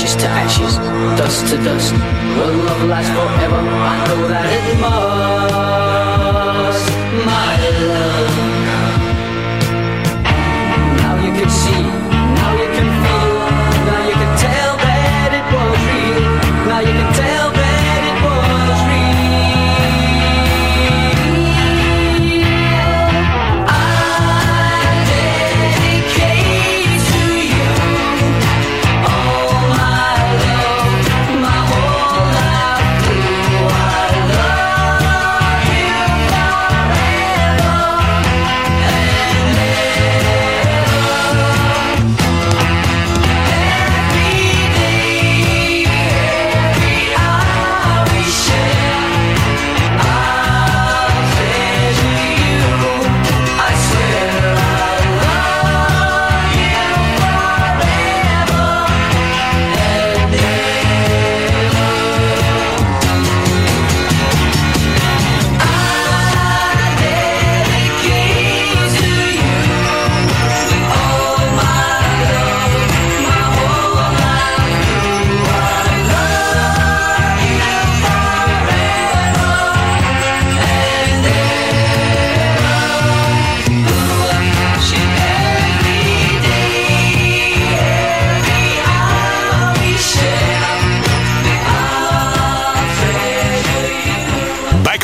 Ashes to ashes, dust to dust. Will love last forever? I know that it must, my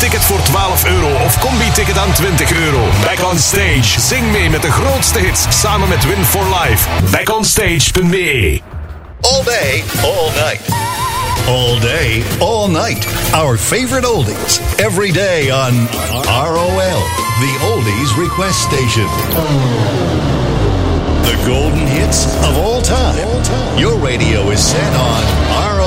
Ticket voor 12 euro of combi-ticket aan 20 euro. Back on Stage. Zing mee met de grootste hits samen met Win for Life. Backonstage.be All day, all night. All day, all night. Our favorite oldies. Every day on ROL, the Oldies Request Station. The golden hits of all time. Your radio is set on ROL.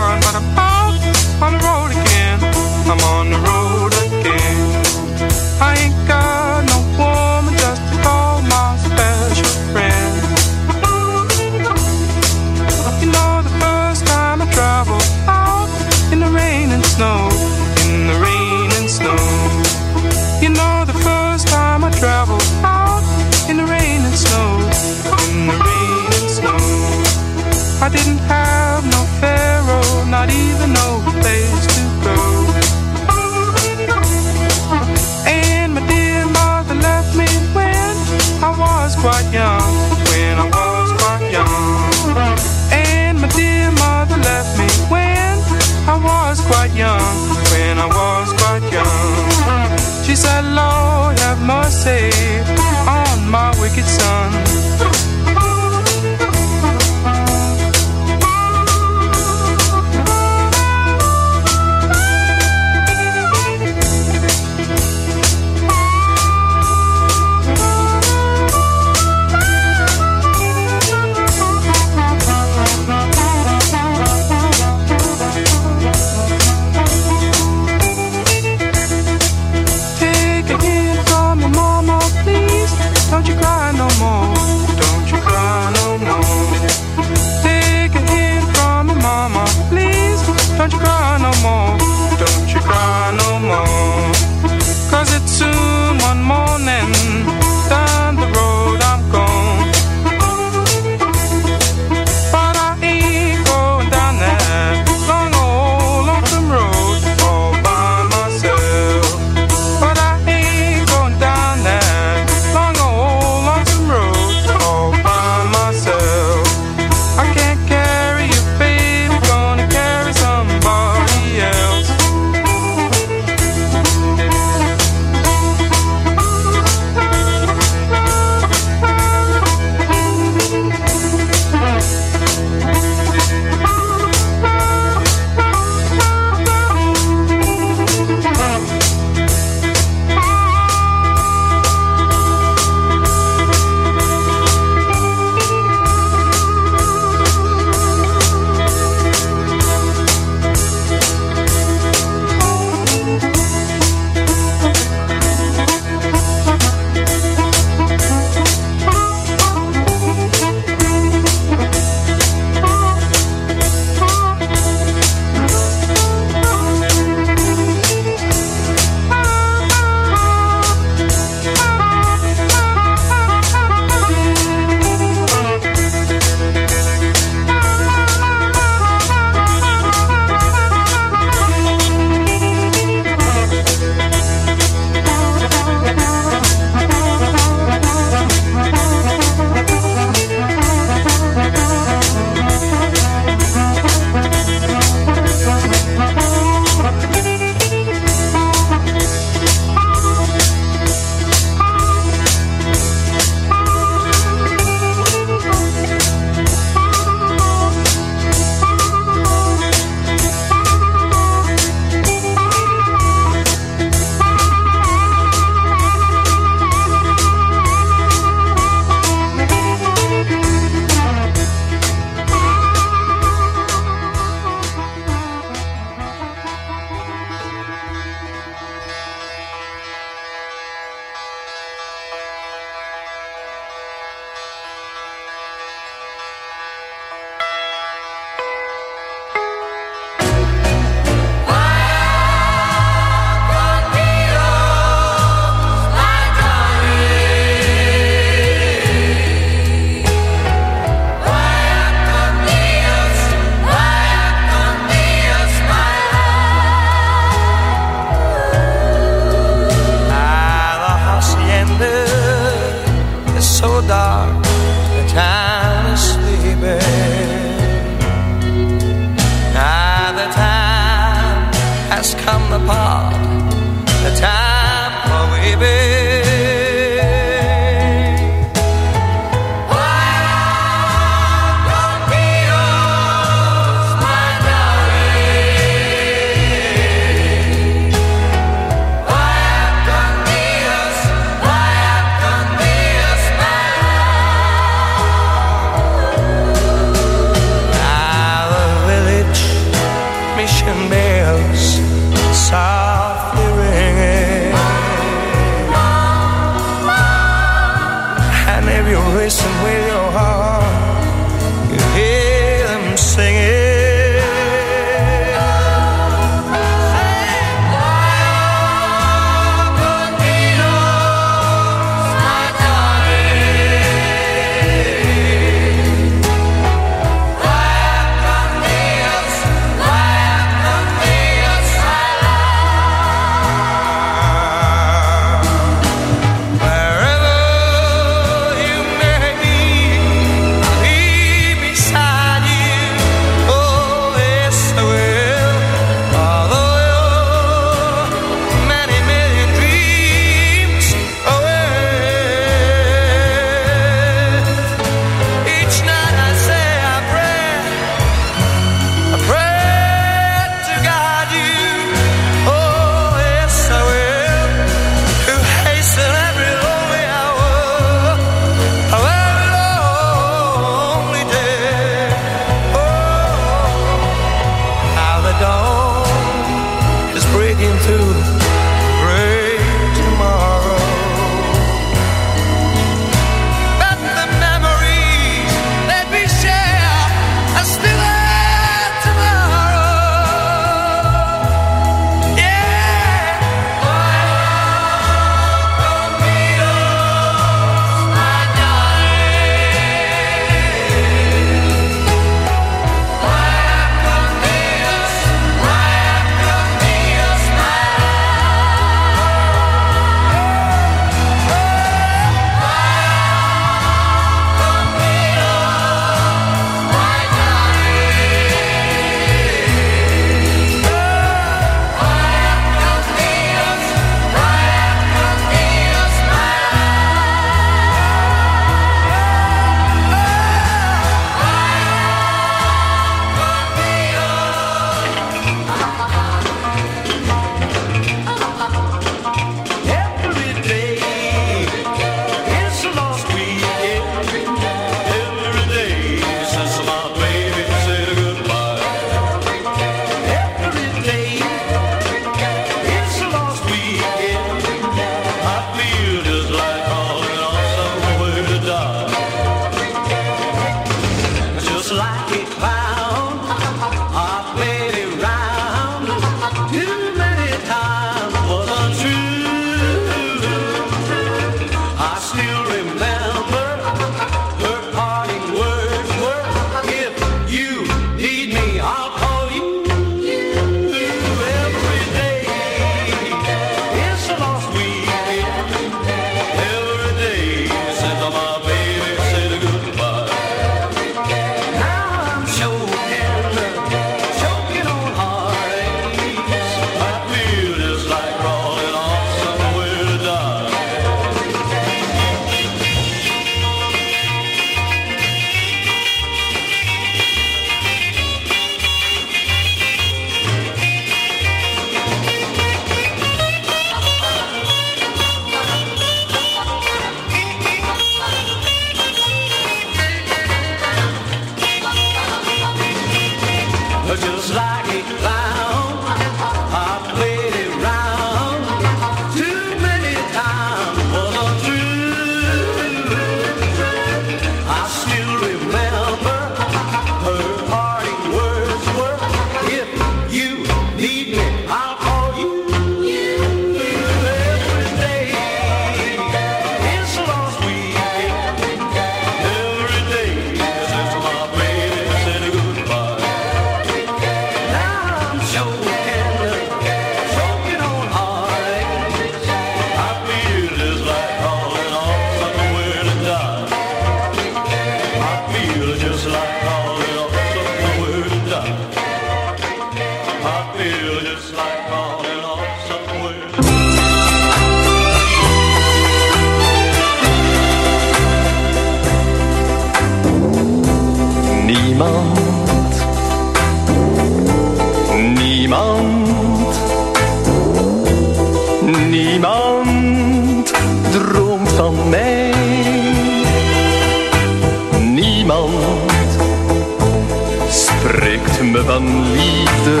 Van liefde.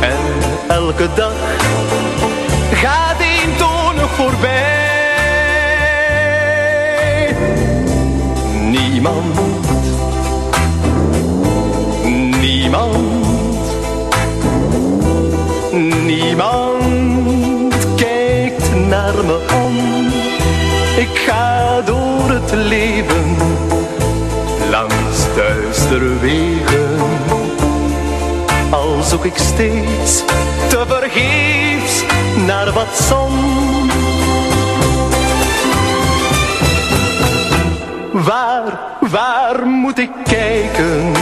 En elke dag gaat een tonig voorbij. Niemand, niemand, niemand kijkt naar me om. Ik ga door het leven langs duistere wegen. Al zoek ik steeds te vergeefs naar wat zon. Waar, waar moet ik kijken?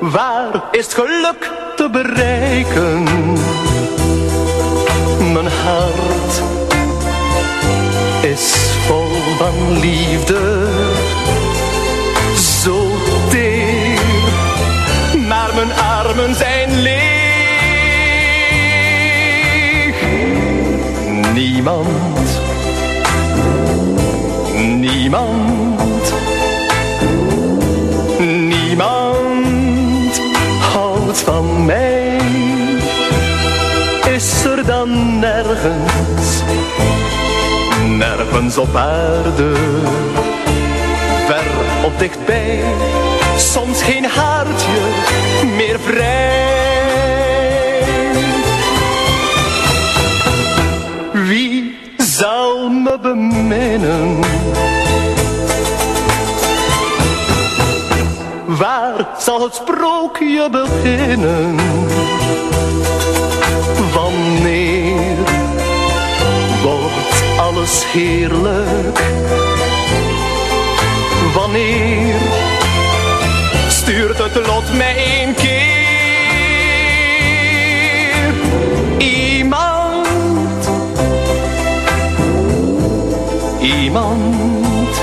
Waar is geluk te bereiken? Mijn hart is vol van liefde. Zijn leeg. Niemand, niemand, niemand houdt van mij. Is er dan nergens, nergens op aarde, ver of dichtbij, soms geen haartje meer vrij? Wie zal me beminnen? Waar zal het sprookje beginnen? Wanneer wordt alles heerlijk? Wanneer het lot mij een keer? Iemand, iemand,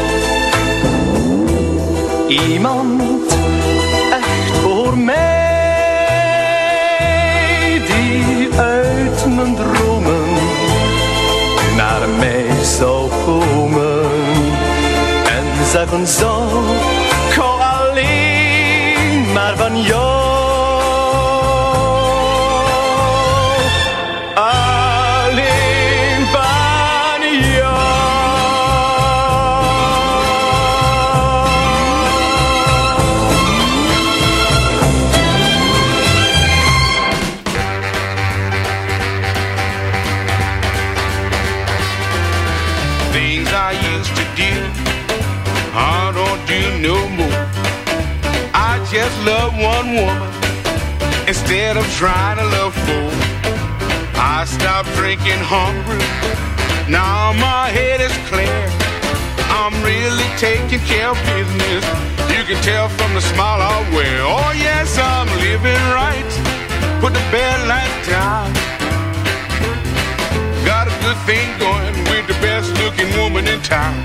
iemand echt voor mij die uit mijn dromen naar mij zou komen en zeggen hou alleen woman instead of trying to love four. I stopped drinking hungry, now my head is clear. I'm really taking care of business. You can tell from the smile I wear. Oh yes, I'm living right. Put the bad life down. Got a good thing going with the best looking woman in town.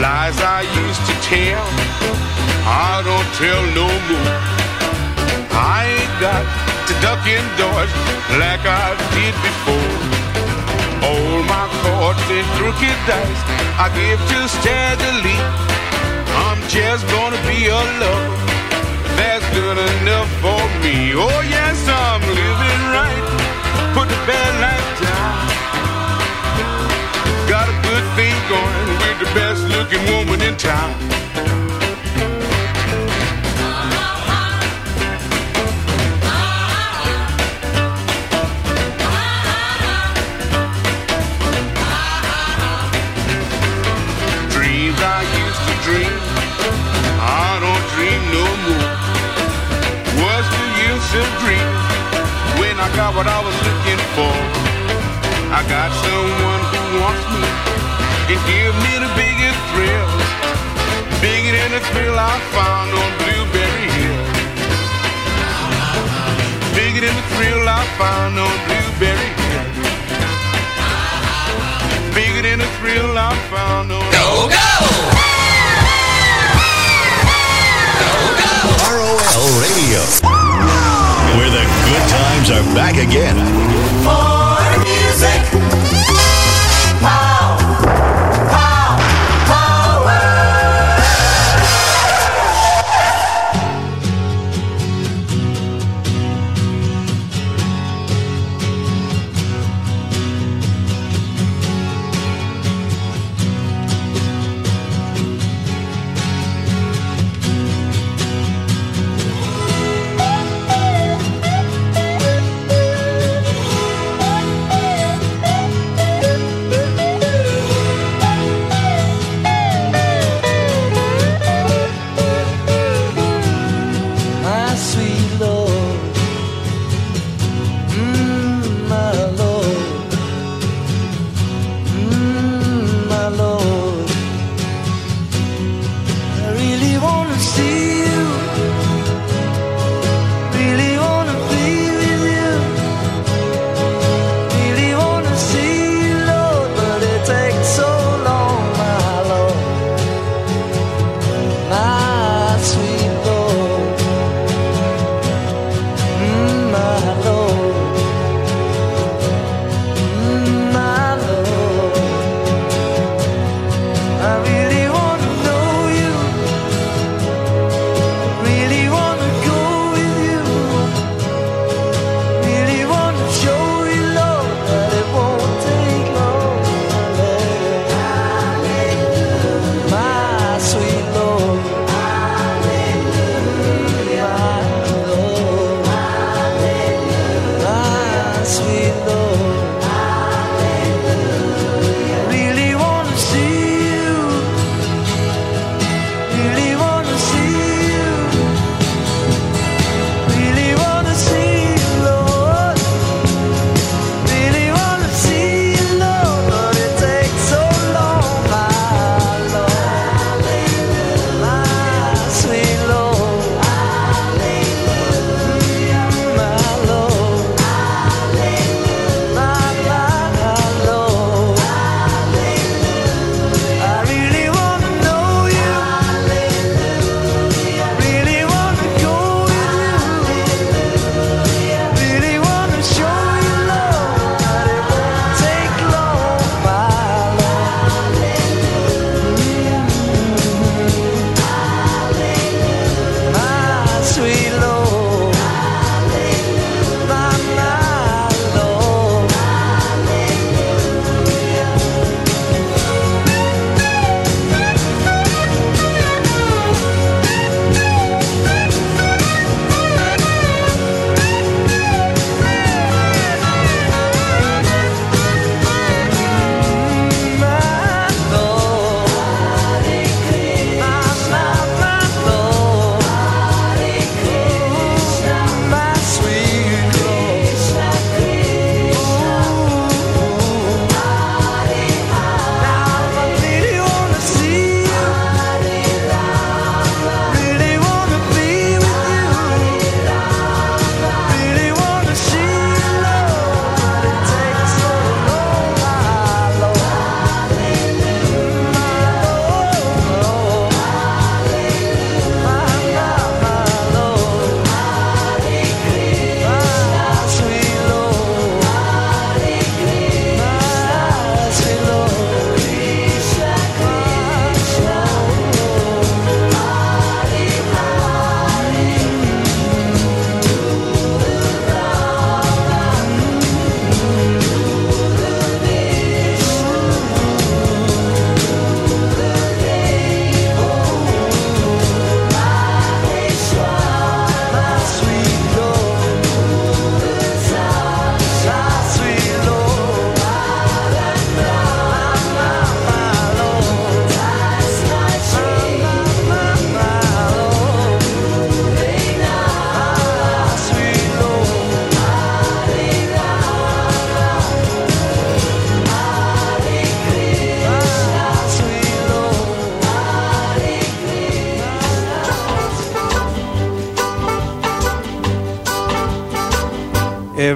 Lies I used to tell, I don't tell no more. I ain't got to duck indoors like I did before. All my cards and crooked dice I give to steadily. I'm just gonna be a lover. That's good enough for me. Oh yes, I'm living right. Put the bad life down. Got a good thing going with the best looking woman in town. I got what I was looking for? I got someone who wants me and give me the biggest thrill, bigger than the thrill I found on Blueberry Hill. Bigger than the thrill I found on Blueberry Hill. Bigger than the thrill I found on. Go go! ROL Radio where the good times are back again. More music.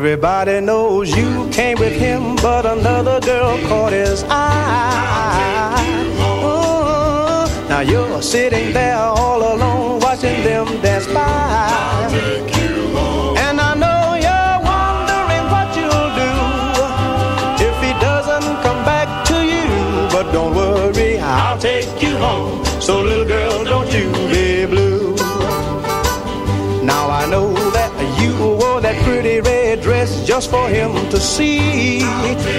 Everybody knows you came with him, but another girl caught his eye. Oh, now you're sitting there all alone, watching them dance by. And I know you're wondering what you'll do if he doesn't come back to you. But don't worry, I'll take you home. So little girl, don't you be just for him to see.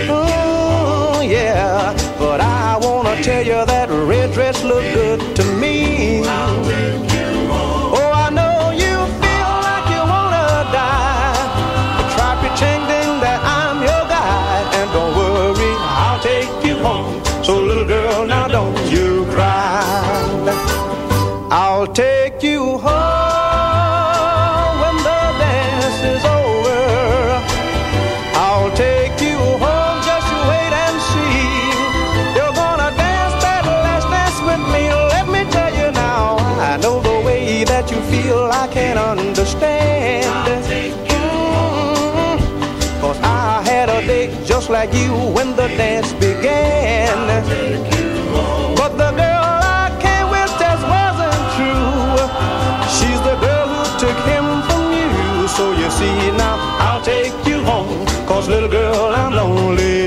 Oh, yeah. But I wanna tell you that red dress looked good to me. Oh, I know you feel like you wanna die. But try pretending that I'm your guy. And don't worry, I'll take you home. So, little girl, now don't you cry. I'll take you home. just like you when the dance began. But the girl I came with just wasn't true. She's the girl who took him from you. So you see now, I'll take you home. Cause little girl, I'm lonely.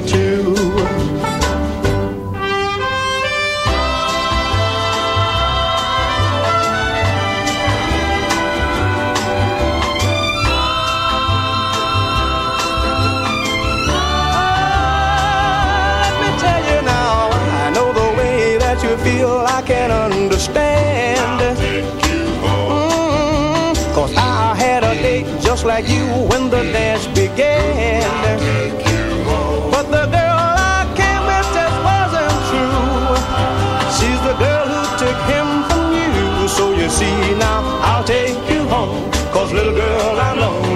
like you when the dance began. But the girl I came with just wasn't true. She's the girl who took him from you. So you see now, I'll take you home. Cause little girl, I know.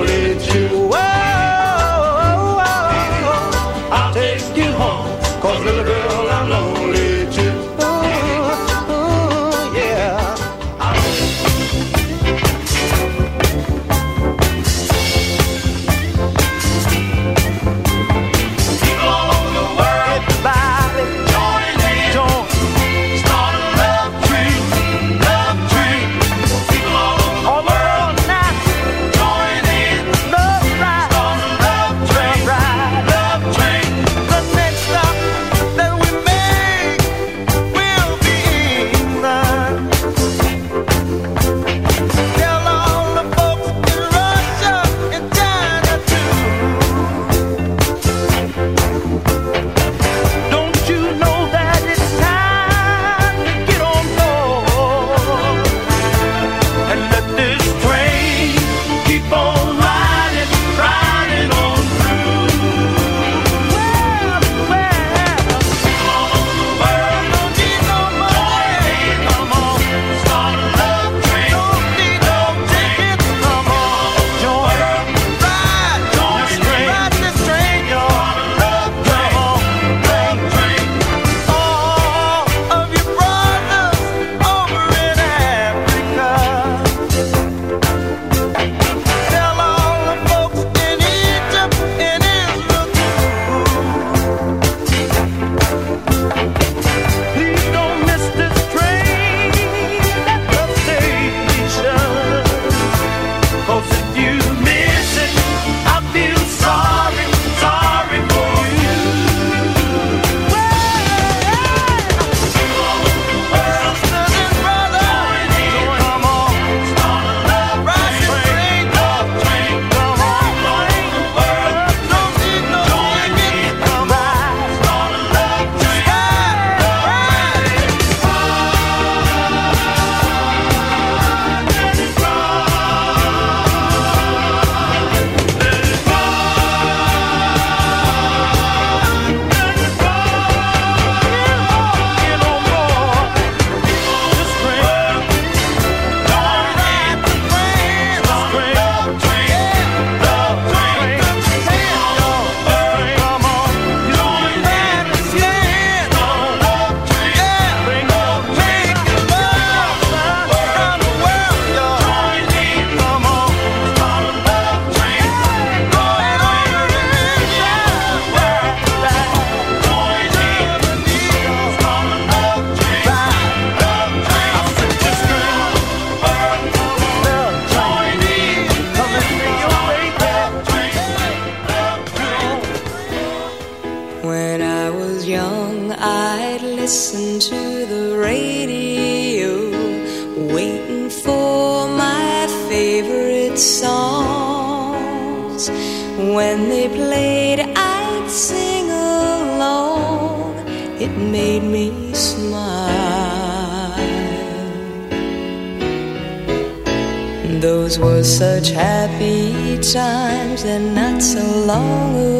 Such happy times, and not so long ago.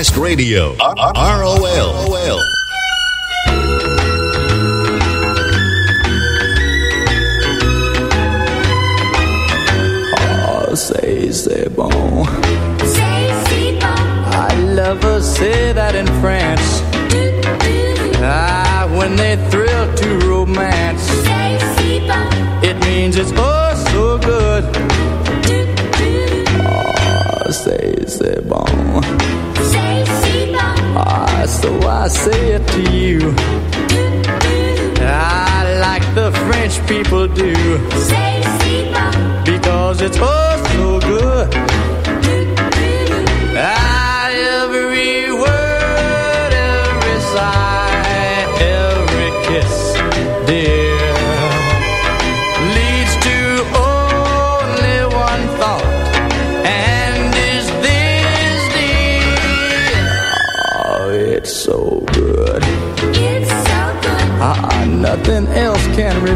West Radio.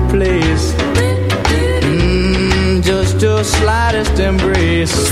Please, mm, Just your slightest embrace.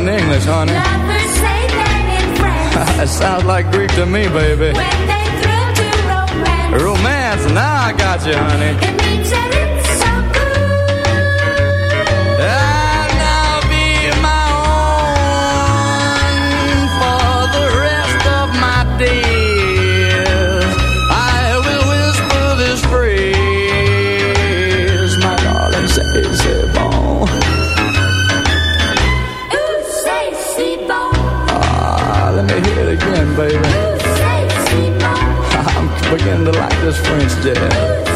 in English, honey. Lovers say that in French. Sounds like Greek to me, baby. When they to romance. Romance, now I got you, honey. It means in the lightest French jazz.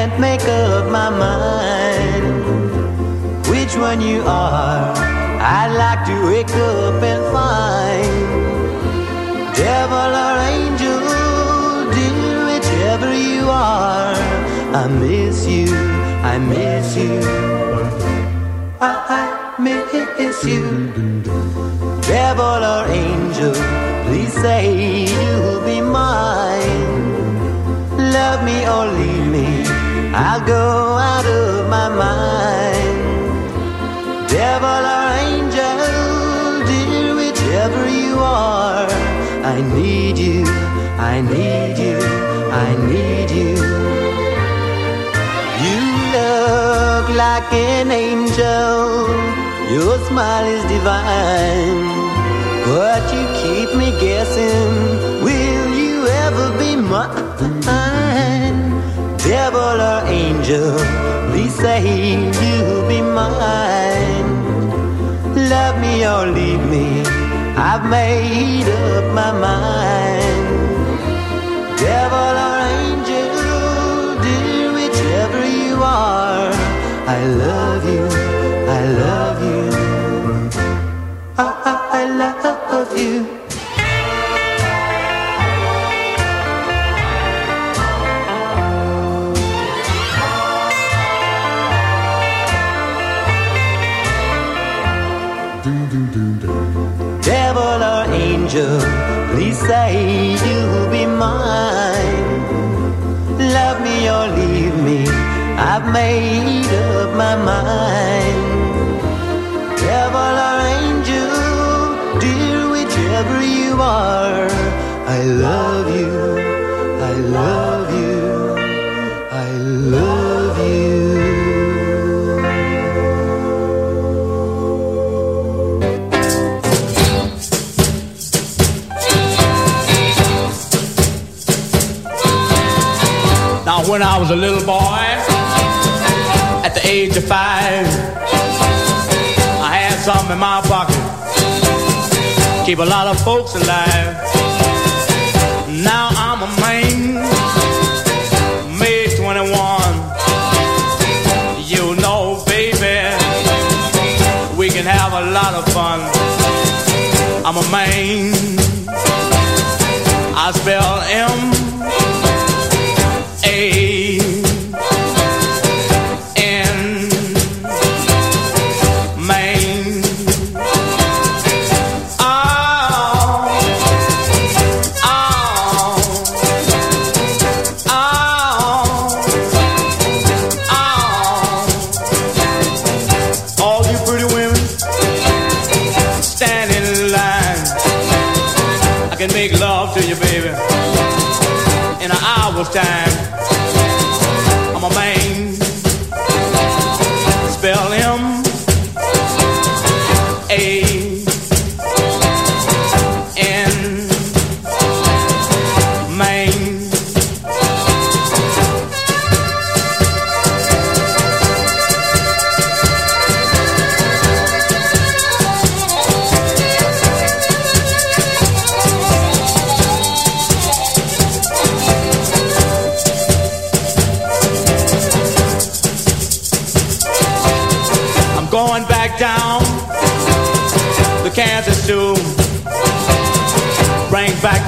Can't make up my mind which one you are. I'd like to wake up and find devil or angel, dear, whichever you are. I miss you, I miss you. I, I miss you. Devil or angel, please say you'll be mine. Love me or leave me, I'll go out of my mind. Devil or angel, dear, whichever you are, I need you, I need you, I need you. You look like an angel, your smile is divine, but you keep me guessing, will you ever be mine? Devil or angel, please say you'll be mine. Love me or leave me, I've made up my mind. Devil or angel, dear, whichever you are, I love you, I love you, I, I, I love you. Say you'll be mine. Love me or leave me, I've made up my mind. Devil or angel, dear, whichever you are, I love when I was a little boy, at the age of five, I had something in my pocket. Keep a lot of folks alive. Now I'm a man, May 21. You know, baby, we can have a lot of fun. I'm a man. I spell M.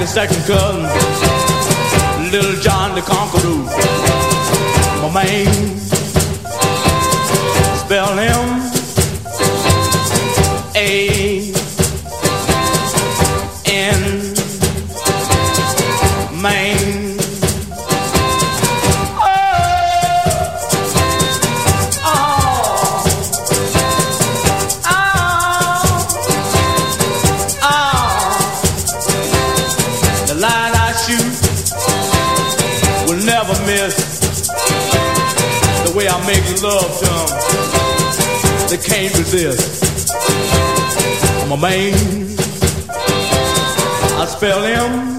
the second cousin, Little John the Conqueror. My man, can't resist. I'm a man. I spell him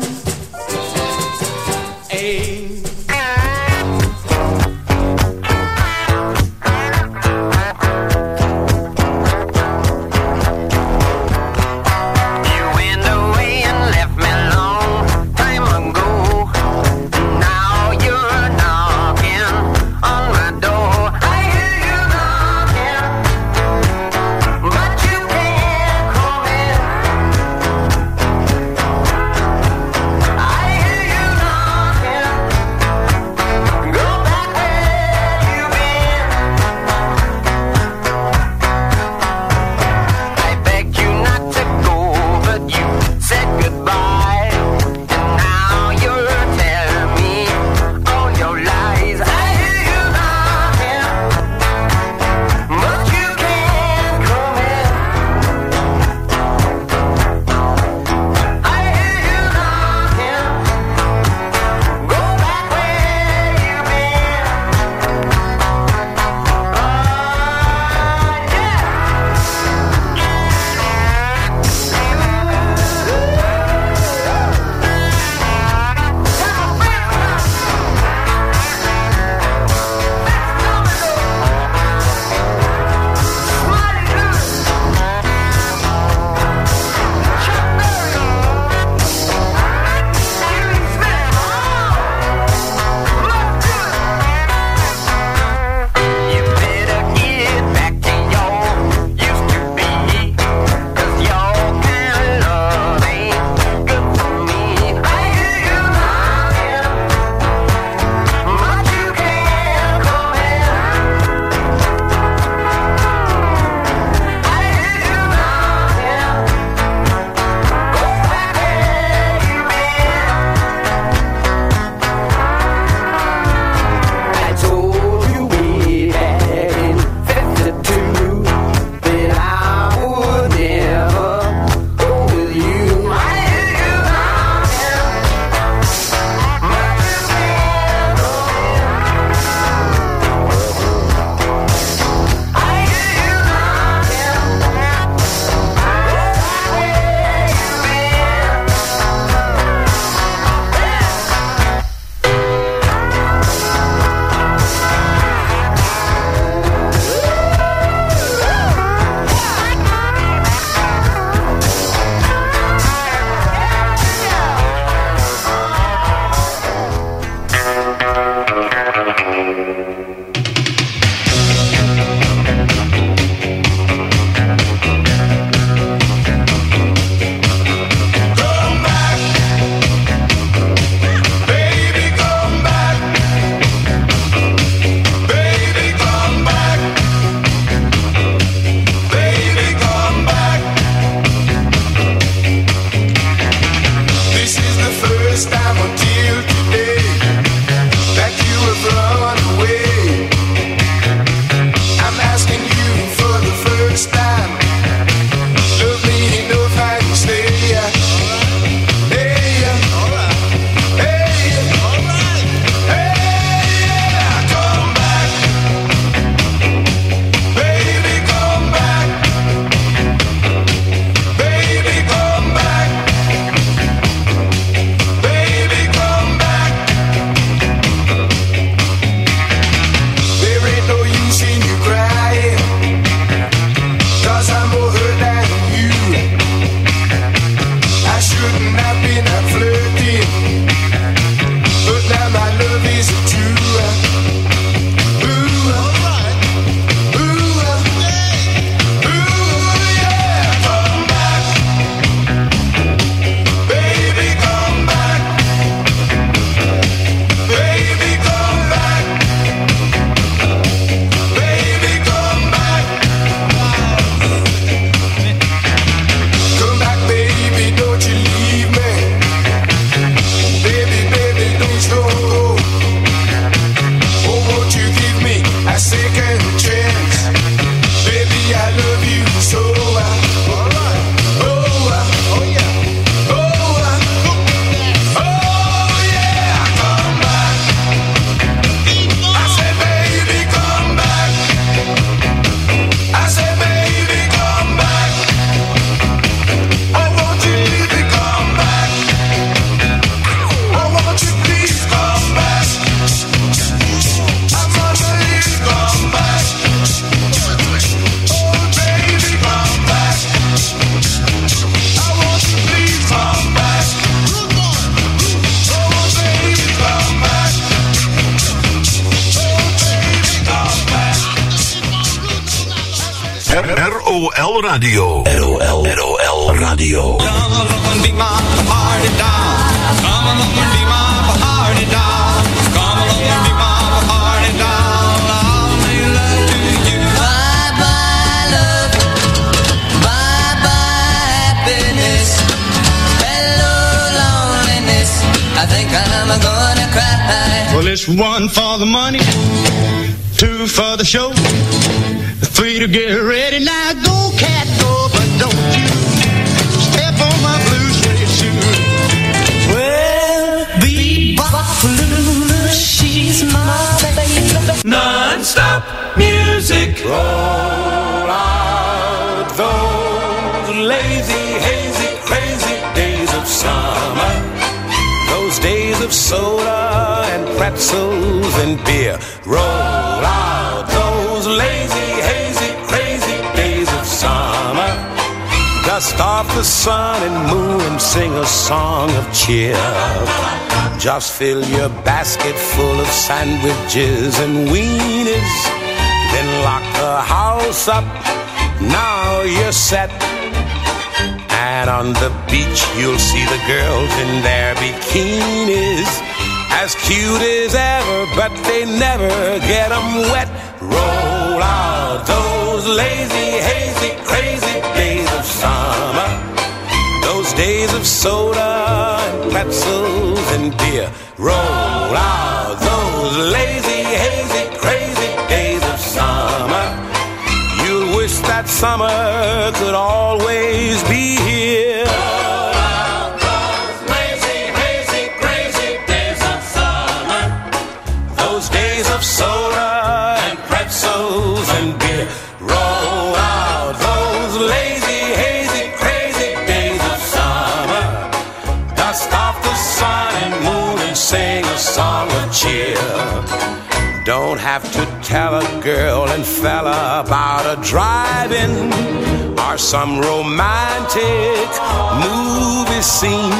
Radio. ROL. ROL Radio. Come along and be my party doll. Come along and be my party doll. Come along and be my party doll. I'll make love to you. Bye bye love, bye bye happiness. Hello loneliness. I think I'm gonna cry. Well, it's one for the money, two for the show, three to get ready. Now go, soda and pretzels and beer. Roll out those lazy, hazy, crazy days of summer. Dust off the sun and moon and sing a song of cheer. Just fill your basket full of sandwiches and weenies. Then lock the house up. Now you're set. On the beach, you'll see the girls in their bikinis. As cute as ever, but they never get 'em wet. Roll out those lazy, hazy, crazy days of summer. Those days of soda and pretzels and beer. Roll out those lazy, hazy, crazy days summer could always be here. Don't have to tell a girl and fella about a drive-in or some romantic movie scene.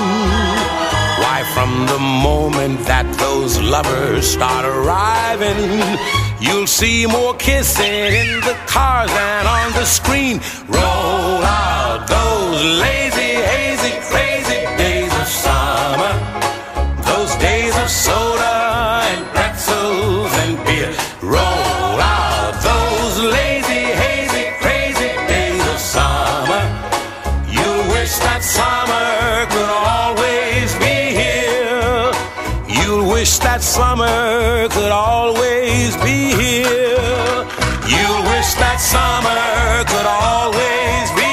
Why, from the moment that those lovers start arriving, you'll see more kissing in the cars than on the screen. Roll out those lazy, hazy, crazy days of summer. Those days of soda wish that summer could always be here. You'll wish that summer could always be